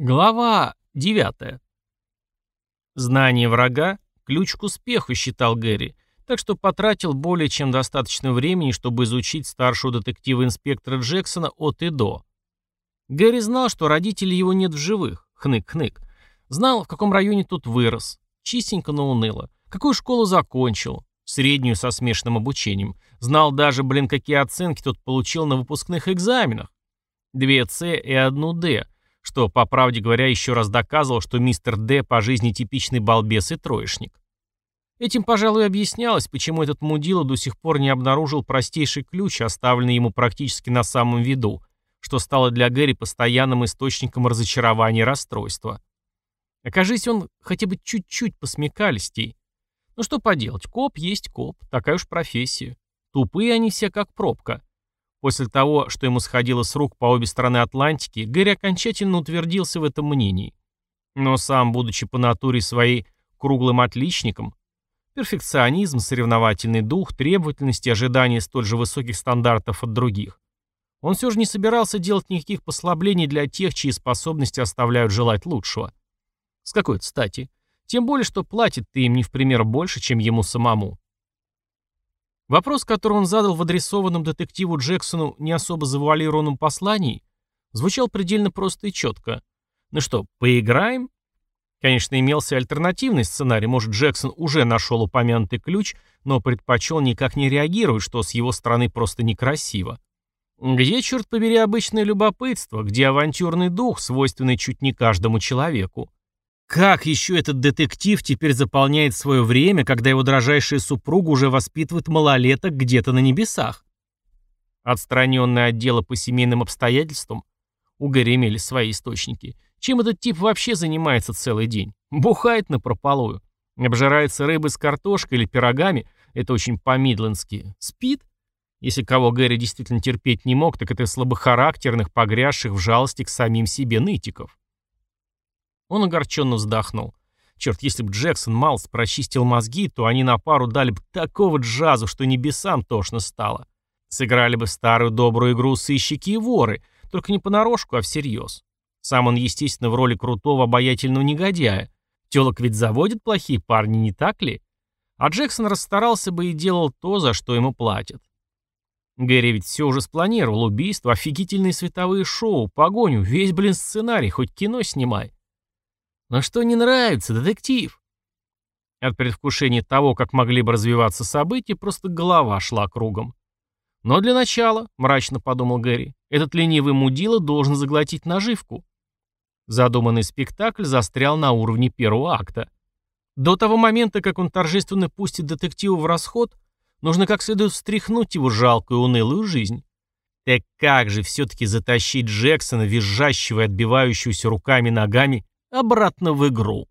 Глава 9. Знание врага – ключ к успеху, считал Гэри, так что потратил более чем достаточно времени, чтобы изучить старшего детектива-инспектора Джексона от и до. Гэри знал, что родителей его нет в живых, хнык-хнык. Знал, в каком районе тут вырос, чистенько, но уныло. Какую школу закончил, среднюю со смешанным обучением. Знал даже, блин, какие оценки тот получил на выпускных экзаменах. Две С и одну Д – что, по правде говоря, еще раз доказывал, что мистер Д по жизни типичный балбес и троечник. Этим, пожалуй, объяснялось, почему этот мудила до сих пор не обнаружил простейший ключ, оставленный ему практически на самом виду, что стало для Гэри постоянным источником разочарования и расстройства. Окажись он хотя бы чуть-чуть посмекалистей. Ну что поделать, коп есть коп, такая уж профессия. Тупые они все как пробка. После того, что ему сходило с рук по обе стороны Атлантики, Гэри окончательно утвердился в этом мнении. Но сам, будучи по натуре своей круглым отличником, перфекционизм, соревновательный дух, требовательность и ожидание столь же высоких стандартов от других, он все же не собирался делать никаких послаблений для тех, чьи способности оставляют желать лучшего. С какой-то стати. Тем более, что платит ты им не в пример больше, чем ему самому. Вопрос, который он задал в адресованном детективу Джексону не особо завуалированном послании, звучал предельно просто и четко. «Ну что, поиграем?» Конечно, имелся альтернативный сценарий, может, Джексон уже нашел упомянутый ключ, но предпочел никак не реагировать, что с его стороны просто некрасиво. Где, черт побери, обычное любопытство, где авантюрный дух, свойственный чуть не каждому человеку? Как еще этот детектив теперь заполняет свое время, когда его дрожайшая супруга уже воспитывает малолеток где-то на небесах? Отстраненный от дела по семейным обстоятельствам, у Гэри имели свои источники. Чем этот тип вообще занимается целый день? Бухает на прополую. Обжирается рыбой с картошкой или пирогами, это очень по-мидлендски. Спит? Если кого Гэри действительно терпеть не мог, так это слабохарактерных, погрязших в жалости к самим себе нытиков. Он огорченно вздохнул. Черт, если бы Джексон Малс прочистил мозги, то они на пару дали бы такого джазу, что небесам тошно стало. Сыграли бы старую добрую игру сыщики и воры, только не понарошку, а всерьез. Сам он, естественно, в роли крутого обаятельного негодяя. Телок ведь заводят плохие парни, не так ли? А Джексон расстарался бы и делал то, за что ему платят. Гэри ведь все уже спланировал. Убийство, офигительные световые шоу, погоню, весь, блин, сценарий, хоть кино снимай. Но что не нравится, детектив? От предвкушения того, как могли бы развиваться события, просто голова шла кругом. Но для начала, мрачно подумал Гэри, этот ленивый мудила должен заглотить наживку. Задуманный спектакль застрял на уровне первого акта. До того момента, как он торжественно пустит детектива в расход, нужно как следует встряхнуть его жалкую унылую жизнь. Так как же все-таки затащить Джексона, визжащего и отбивающегося руками-ногами, обратно в игру.